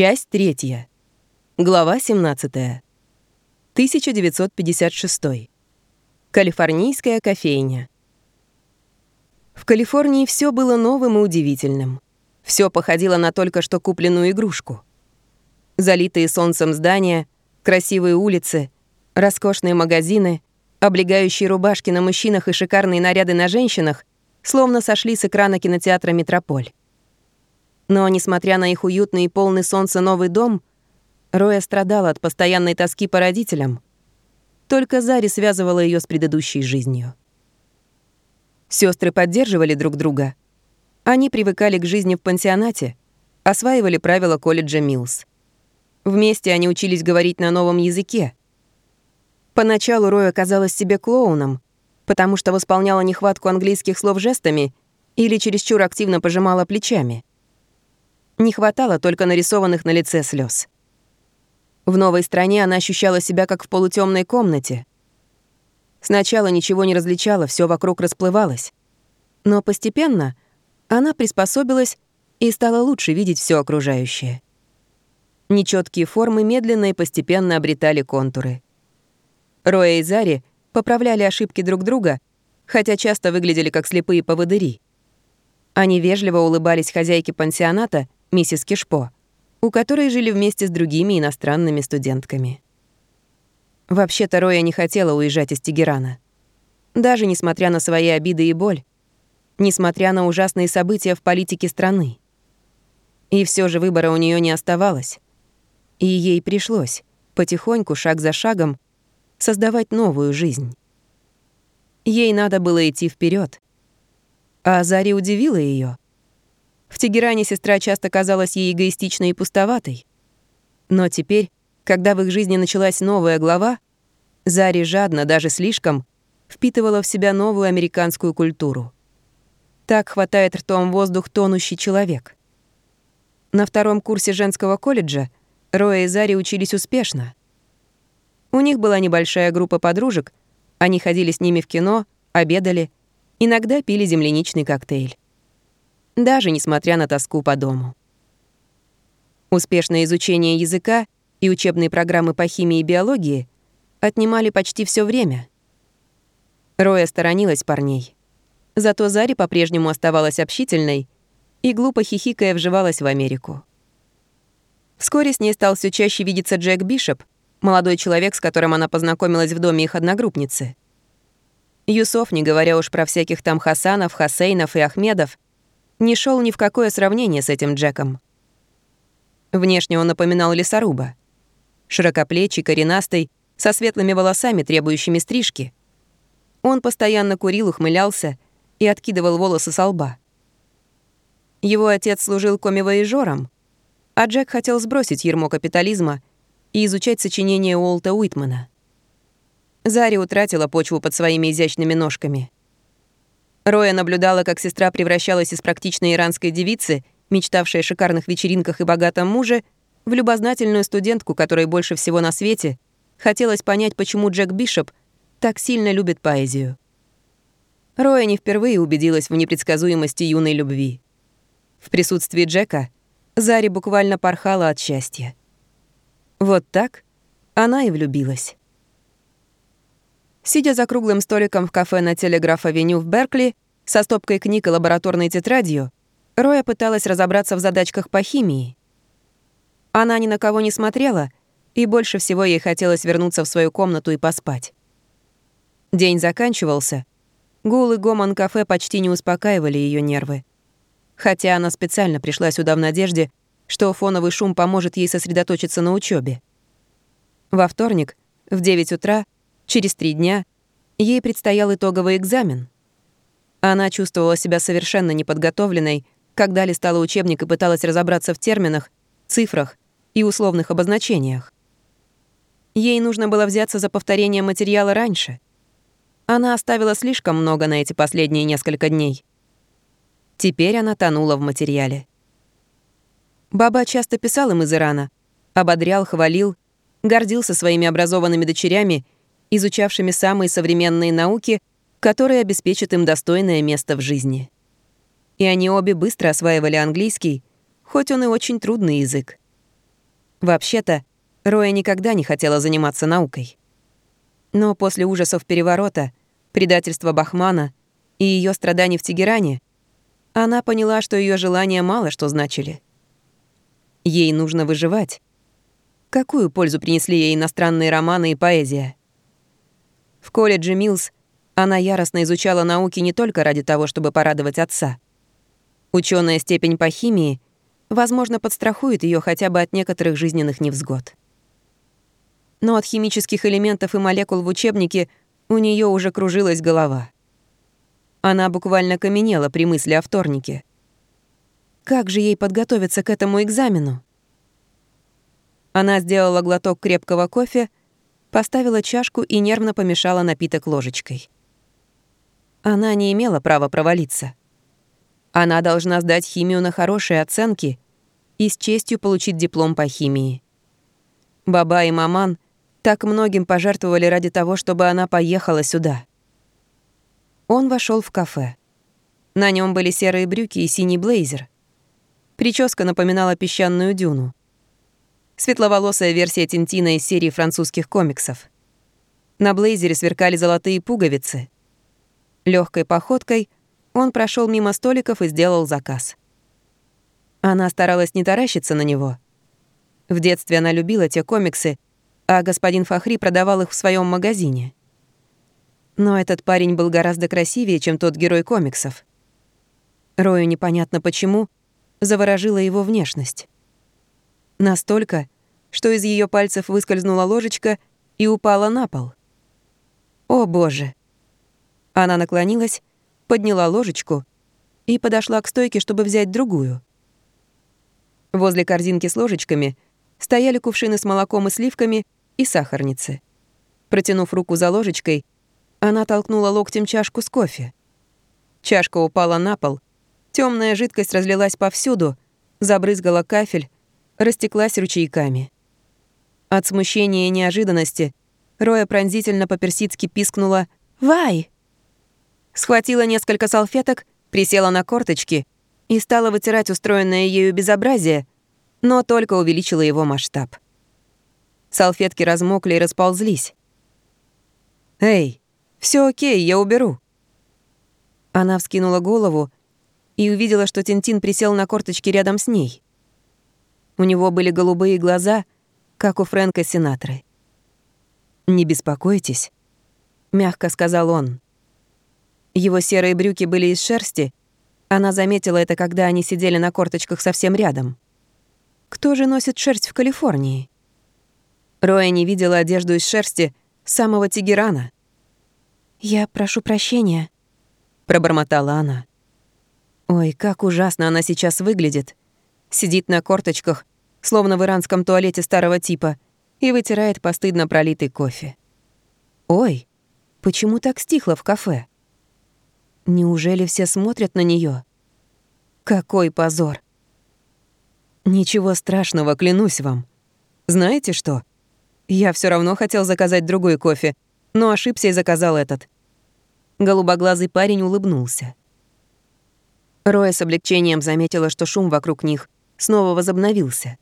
Часть третья. Глава 17. 1956. Калифорнийская кофейня. В Калифорнии все было новым и удивительным. Все походило на только что купленную игрушку. Залитые солнцем здания, красивые улицы, роскошные магазины, облегающие рубашки на мужчинах и шикарные наряды на женщинах словно сошли с экрана кинотеатра «Метрополь». Но, несмотря на их уютный и полный солнца новый дом, Роя страдала от постоянной тоски по родителям. Только Зари связывала ее с предыдущей жизнью. Сестры поддерживали друг друга. Они привыкали к жизни в пансионате, осваивали правила колледжа Милс. Вместе они учились говорить на новом языке. Поначалу Роя казалась себе клоуном, потому что восполняла нехватку английских слов жестами или чересчур активно пожимала плечами. Не хватало только нарисованных на лице слез. В новой стране она ощущала себя как в полутемной комнате. Сначала ничего не различала, все вокруг расплывалось. Но постепенно она приспособилась и стала лучше видеть все окружающее. Нечеткие формы медленно и постепенно обретали контуры. Роя и Зари поправляли ошибки друг друга, хотя часто выглядели как слепые поводыри. Они вежливо улыбались хозяйке пансионата миссис Кишпо, у которой жили вместе с другими иностранными студентками. Вообще-то Роя не хотела уезжать из Тегерана. Даже несмотря на свои обиды и боль, несмотря на ужасные события в политике страны. И все же выбора у нее не оставалось. И ей пришлось, потихоньку, шаг за шагом, создавать новую жизнь. Ей надо было идти вперед. А Зари удивила ее. В Тегеране сестра часто казалась ей эгоистичной и пустоватой. Но теперь, когда в их жизни началась новая глава, Зари жадно, даже слишком, впитывала в себя новую американскую культуру. Так хватает ртом воздух тонущий человек. На втором курсе женского колледжа Роя и Зари учились успешно. У них была небольшая группа подружек, они ходили с ними в кино, обедали, иногда пили земляничный коктейль даже несмотря на тоску по дому. Успешное изучение языка и учебные программы по химии и биологии отнимали почти все время. Роя сторонилась парней. Зато Зари по-прежнему оставалась общительной и глупо хихикая вживалась в Америку. Вскоре с ней стал все чаще видеться Джек Бишоп, молодой человек, с которым она познакомилась в доме их одногруппницы. Юсов, не говоря уж про всяких там Хасанов, Хасейнов и Ахмедов, не шел ни в какое сравнение с этим Джеком. Внешне он напоминал лесоруба. Широкоплечий, коренастый, со светлыми волосами, требующими стрижки. Он постоянно курил, ухмылялся и откидывал волосы со лба. Его отец служил комивоежором, а Джек хотел сбросить ермо капитализма и изучать сочинения Уолта Уитмана. Зари утратила почву под своими изящными ножками — Роя наблюдала, как сестра превращалась из практичной иранской девицы, мечтавшей о шикарных вечеринках и богатом муже, в любознательную студентку, которой больше всего на свете хотелось понять, почему Джек Бишоп так сильно любит поэзию. Роя не впервые убедилась в непредсказуемости юной любви. В присутствии Джека Зари буквально порхала от счастья. Вот так она и влюбилась. Сидя за круглым столиком в кафе на Телеграф-авеню в Беркли, со стопкой книг и лабораторной тетрадью, Роя пыталась разобраться в задачках по химии. Она ни на кого не смотрела, и больше всего ей хотелось вернуться в свою комнату и поспать. День заканчивался. Гул и гомон кафе почти не успокаивали ее нервы. Хотя она специально пришла сюда в надежде, что фоновый шум поможет ей сосредоточиться на учебе. Во вторник, в 9 утра, Через три дня ей предстоял итоговый экзамен. Она чувствовала себя совершенно неподготовленной, когда листала учебник и пыталась разобраться в терминах, цифрах и условных обозначениях. Ей нужно было взяться за повторение материала раньше. Она оставила слишком много на эти последние несколько дней. Теперь она тонула в материале. Баба часто писал им из Ирана, ободрял, хвалил, гордился своими образованными дочерями — изучавшими самые современные науки, которые обеспечат им достойное место в жизни. И они обе быстро осваивали английский, хоть он и очень трудный язык. Вообще-то, Роя никогда не хотела заниматься наукой. Но после ужасов переворота, предательства Бахмана и ее страданий в Тегеране, она поняла, что ее желания мало что значили. Ей нужно выживать. Какую пользу принесли ей иностранные романы и поэзия? В колледже Милс она яростно изучала науки не только ради того, чтобы порадовать отца. Ученая степень по химии, возможно, подстрахует ее хотя бы от некоторых жизненных невзгод. Но от химических элементов и молекул в учебнике у нее уже кружилась голова. Она буквально каменела при мысли о вторнике. Как же ей подготовиться к этому экзамену? Она сделала глоток крепкого кофе, поставила чашку и нервно помешала напиток ложечкой. Она не имела права провалиться. Она должна сдать химию на хорошие оценки и с честью получить диплом по химии. Баба и маман так многим пожертвовали ради того, чтобы она поехала сюда. Он вошел в кафе. На нем были серые брюки и синий блейзер. Прическа напоминала песчаную дюну. Светловолосая версия Тинтина из серии французских комиксов. На блейзере сверкали золотые пуговицы. Легкой походкой он прошел мимо столиков и сделал заказ. Она старалась не таращиться на него. В детстве она любила те комиксы, а господин Фахри продавал их в своем магазине. Но этот парень был гораздо красивее, чем тот герой комиксов. Рою непонятно почему заворожила его внешность. Настолько, что из ее пальцев выскользнула ложечка и упала на пол. О боже! Она наклонилась, подняла ложечку и подошла к стойке, чтобы взять другую. Возле корзинки с ложечками стояли кувшины с молоком и сливками и сахарницы. Протянув руку за ложечкой, она толкнула локтем чашку с кофе. Чашка упала на пол. Темная жидкость разлилась повсюду, забрызгала кафель, растеклась ручейками. От смущения и неожиданности Роя пронзительно по-персидски пискнула «Вай!». Схватила несколько салфеток, присела на корточки и стала вытирать устроенное ею безобразие, но только увеличила его масштаб. Салфетки размокли и расползлись. «Эй, все окей, я уберу». Она вскинула голову и увидела, что Тинтин присел на корточки рядом с ней. У него были голубые глаза, как у Фрэнка Синатры. «Не беспокойтесь», — мягко сказал он. Его серые брюки были из шерсти. Она заметила это, когда они сидели на корточках совсем рядом. Кто же носит шерсть в Калифорнии? Роя не видела одежду из шерсти самого Тегерана. «Я прошу прощения», — пробормотала она. Ой, как ужасно она сейчас выглядит. Сидит на корточках, словно в иранском туалете старого типа, и вытирает постыдно пролитый кофе. Ой, почему так стихло в кафе? Неужели все смотрят на нее? Какой позор! Ничего страшного, клянусь вам. Знаете что? Я все равно хотел заказать другой кофе, но ошибся и заказал этот. Голубоглазый парень улыбнулся. Роя с облегчением заметила, что шум вокруг них снова возобновился.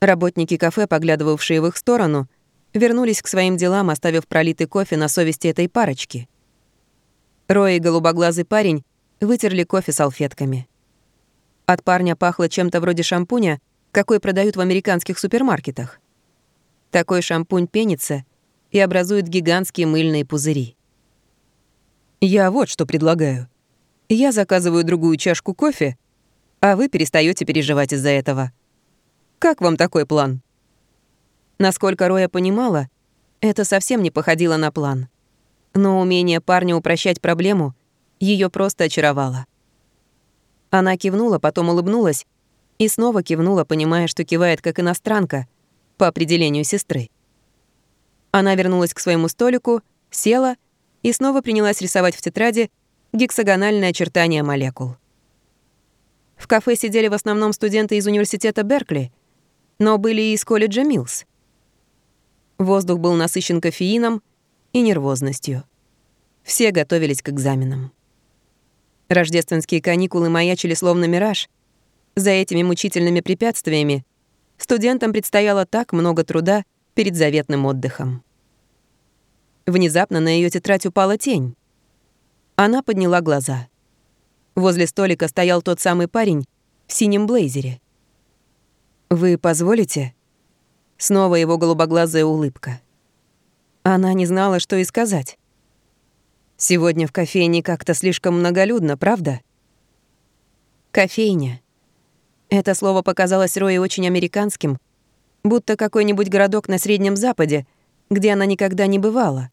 Работники кафе, поглядывавшие в их сторону, вернулись к своим делам, оставив пролитый кофе на совести этой парочки. Роя и голубоглазый парень вытерли кофе салфетками. От парня пахло чем-то вроде шампуня, какой продают в американских супермаркетах. Такой шампунь пенится — и образует гигантские мыльные пузыри. Я вот что предлагаю. Я заказываю другую чашку кофе, а вы перестаете переживать из-за этого. Как вам такой план? Насколько Роя понимала, это совсем не походило на план. Но умение парня упрощать проблему ее просто очаровало. Она кивнула, потом улыбнулась и снова кивнула, понимая, что кивает как иностранка по определению сестры. Она вернулась к своему столику, села и снова принялась рисовать в тетради гексагональные очертания молекул. В кафе сидели в основном студенты из университета Беркли, но были и из колледжа Милс. Воздух был насыщен кофеином и нервозностью. Все готовились к экзаменам. Рождественские каникулы маячили словно мираж. За этими мучительными препятствиями студентам предстояло так много труда перед заветным отдыхом. Внезапно на ее тетрадь упала тень. Она подняла глаза. Возле столика стоял тот самый парень в синем блейзере. «Вы позволите?» Снова его голубоглазая улыбка. Она не знала, что и сказать. Сегодня в кофейне как-то слишком многолюдно, правда? Кофейня. Это слово показалось Рое очень американским, будто какой-нибудь городок на Среднем Западе, где она никогда не бывала,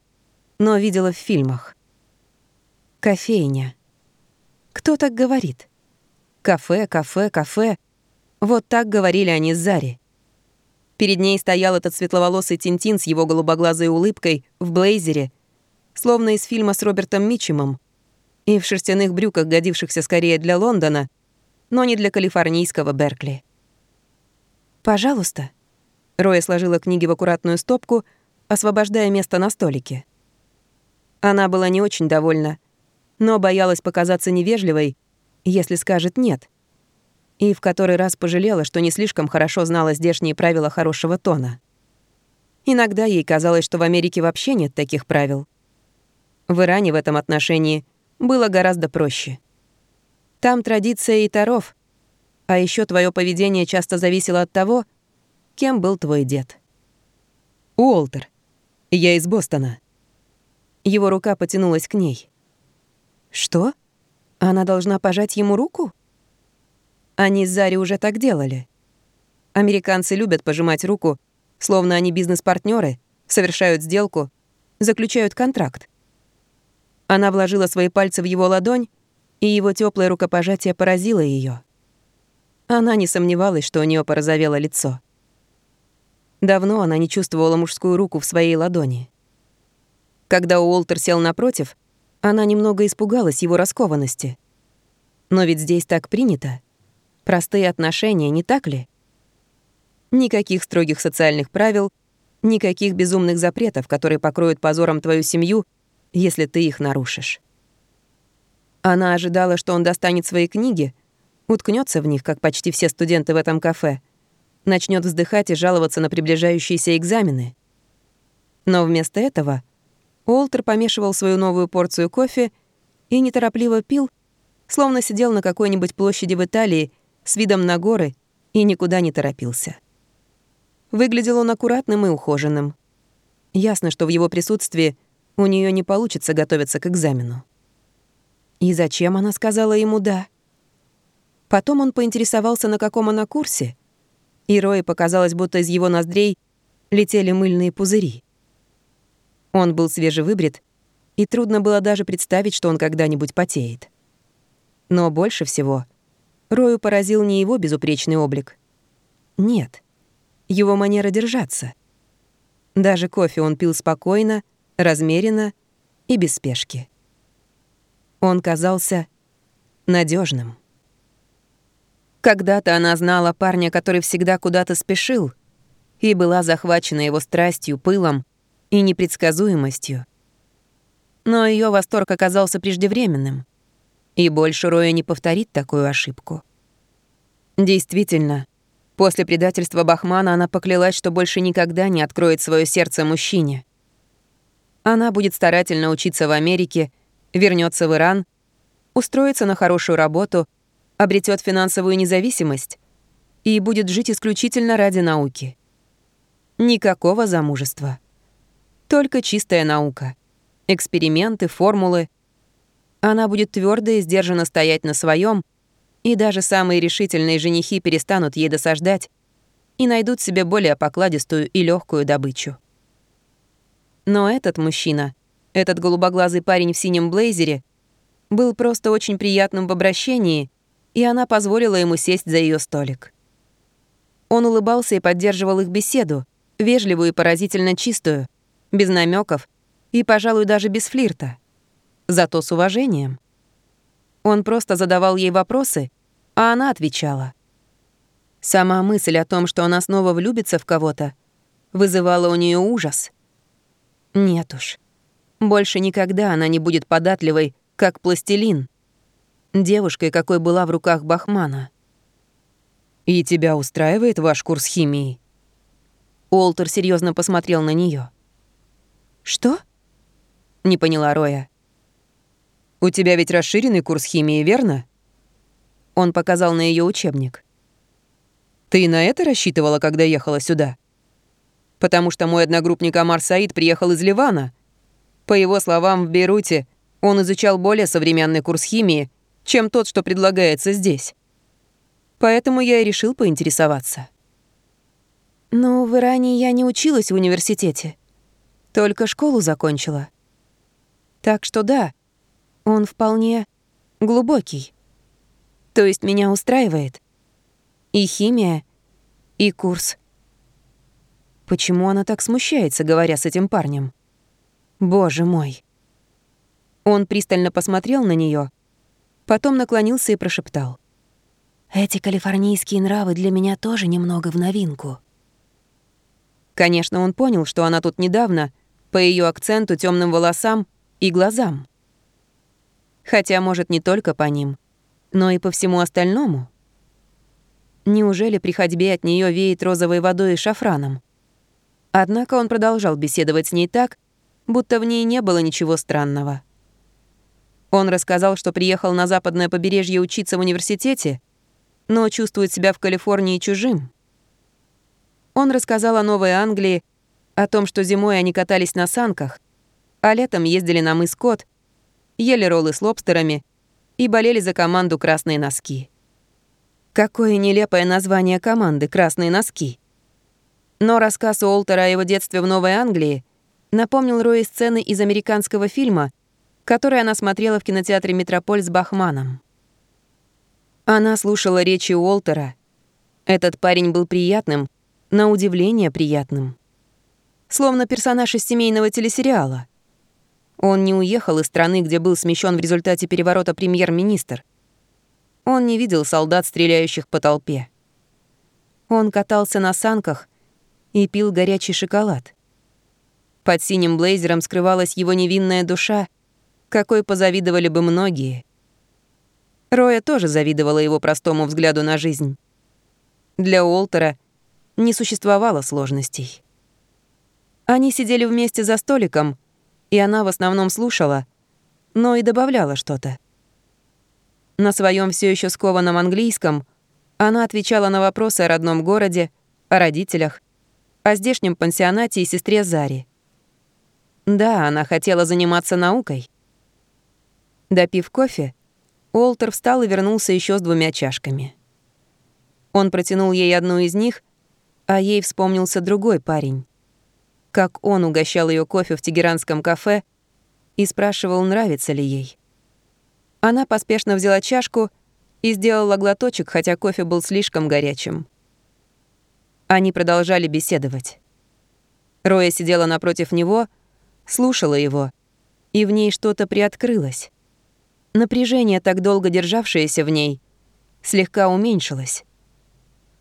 но видела в фильмах. Кофейня. Кто так говорит? Кафе, кафе, кафе. Вот так говорили они с Зари. Перед ней стоял этот светловолосый Тинтин с его голубоглазой улыбкой в блейзере — словно из фильма с Робертом Митчемом, и в шерстяных брюках, годившихся скорее для Лондона, но не для калифорнийского Беркли. «Пожалуйста». Роя сложила книги в аккуратную стопку, освобождая место на столике. Она была не очень довольна, но боялась показаться невежливой, если скажет «нет». И в который раз пожалела, что не слишком хорошо знала здешние правила хорошего тона. Иногда ей казалось, что в Америке вообще нет таких правил. В Иране в этом отношении было гораздо проще. Там традиция и таров, а еще твое поведение часто зависело от того, кем был твой дед. Уолтер. Я из Бостона. Его рука потянулась к ней. Что? Она должна пожать ему руку? Они с Зари уже так делали. Американцы любят пожимать руку, словно они бизнес-партнеры, совершают сделку, заключают контракт. Она вложила свои пальцы в его ладонь, и его теплое рукопожатие поразило ее. Она не сомневалась, что у нее порозовело лицо. Давно она не чувствовала мужскую руку в своей ладони. Когда Уолтер сел напротив, она немного испугалась его раскованности. Но ведь здесь так принято. Простые отношения, не так ли? Никаких строгих социальных правил, никаких безумных запретов, которые покроют позором твою семью если ты их нарушишь. Она ожидала, что он достанет свои книги, уткнется в них, как почти все студенты в этом кафе, начнет вздыхать и жаловаться на приближающиеся экзамены. Но вместо этого Уолтер помешивал свою новую порцию кофе и неторопливо пил, словно сидел на какой-нибудь площади в Италии с видом на горы и никуда не торопился. Выглядел он аккуратным и ухоженным. Ясно, что в его присутствии у нее не получится готовиться к экзамену. И зачем она сказала ему «да»? Потом он поинтересовался, на каком она курсе, и Рое показалось, будто из его ноздрей летели мыльные пузыри. Он был свежевыбрит, и трудно было даже представить, что он когда-нибудь потеет. Но больше всего Рою поразил не его безупречный облик. Нет, его манера держаться. Даже кофе он пил спокойно, размеренно и без спешки. Он казался надежным. Когда-то она знала парня, который всегда куда-то спешил, и была захвачена его страстью, пылом и непредсказуемостью. Но ее восторг оказался преждевременным, и больше Роя не повторит такую ошибку. Действительно, после предательства Бахмана она поклялась, что больше никогда не откроет свое сердце мужчине — она будет старательно учиться в Америке, вернется в Иран, устроится на хорошую работу, обретет финансовую независимость и будет жить исключительно ради науки. Никакого замужества. Только чистая наука. Эксперименты, формулы. Она будет твердо и сдержанно стоять на своем, и даже самые решительные женихи перестанут ей досаждать и найдут себе более покладистую и легкую добычу. Но этот мужчина, этот голубоглазый парень в синем блейзере, был просто очень приятным в обращении, и она позволила ему сесть за ее столик. Он улыбался и поддерживал их беседу, вежливую и поразительно чистую, без намеков и, пожалуй, даже без флирта. Зато с уважением. Он просто задавал ей вопросы, а она отвечала. Сама мысль о том, что она снова влюбится в кого-то, вызывала у нее ужас — нет уж. Больше никогда она не будет податливой, как пластилин. Девушкой, какой была в руках Бахмана. «И тебя устраивает ваш курс химии?» Уолтер серьезно посмотрел на нее. «Что?» — не поняла Роя. «У тебя ведь расширенный курс химии, верно?» Он показал на ее учебник. «Ты на это рассчитывала, когда ехала сюда?» «Потому что мой одногруппник Амар Саид приехал из Ливана. По его словам, в Бейруте он изучал более современный курс химии, чем тот, что предлагается здесь. Поэтому я и решил поинтересоваться». «Но в Иране я не училась в университете. Только школу закончила. Так что да, он вполне глубокий. То есть меня устраивает. И химия, и курс. Почему она так смущается, говоря с этим парнем? Боже мой. Он пристально посмотрел на нее, потом наклонился и прошептал. «Эти калифорнийские нравы для меня тоже немного в новинку». Конечно, он понял, что она тут недавно, по ее акценту, темным волосам и глазам. Хотя, может, не только по ним, но и по всему остальному. Неужели при ходьбе от нее веет розовой водой и шафраном? Однако он продолжал беседовать с ней так, будто в ней не было ничего странного. Он рассказал, что приехал на западное побережье учиться в университете, но чувствует себя в Калифорнии чужим. Он рассказал о Новой Англии, о том, что зимой они катались на санках, а летом ездили на мыс Кот, ели роллы с лобстерами и болели за команду «Красные носки». Какое нелепое название команды «Красные носки». Но рассказ Уолтера о его детстве в Новой Англии напомнил Рои сцены из американского фильма, который она смотрела в кинотеатре «Метрополь» с Бахманом. Она слушала речи Уолтера. Этот парень был приятным, на удивление приятным. Словно персонаж из семейного телесериала — он не уехал из страны, где был смещен в результате переворота премьер-министр. Он не видел солдат, стреляющих по толпе. Он катался на санках и пил горячий шоколад. Под синим блейзером скрывалась его невинная душа, какой позавидовали бы многие. Роя тоже завидовала его простому взгляду на жизнь. Для Уолтера не существовало сложностей. Они сидели вместе за столиком — и она в основном слушала, но и добавляла что-то. На своем все еще скованном английском она отвечала на вопросы о родном городе, о родителях, о здешнем пансионате и сестре Заре. Да, она хотела заниматься наукой. Допив кофе, Уолтер встал и вернулся еще с двумя чашками. Он протянул ей одну из них, а ей вспомнился другой парень как он угощал ее кофе в тегеранском кафе и спрашивал, нравится ли ей. Она поспешно взяла чашку и сделала глоточек, хотя кофе был слишком горячим. Они продолжали беседовать. Роя сидела напротив него, слушала его, и в ней что-то приоткрылось. Напряжение, так долго державшееся в ней, слегка уменьшилось.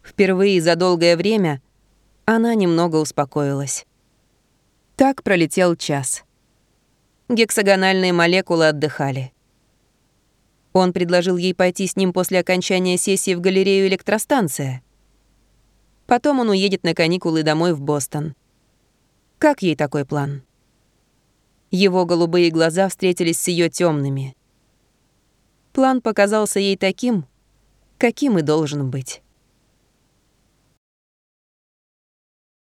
Впервые за долгое время она немного успокоилась. Так пролетел час. Гексагональные молекулы отдыхали. Он предложил ей пойти с ним после окончания сессии в галерею электростанция. Потом он уедет на каникулы домой в Бостон. Как ей такой план? Его голубые глаза встретились с ее темными. План показался ей таким, каким и должен быть.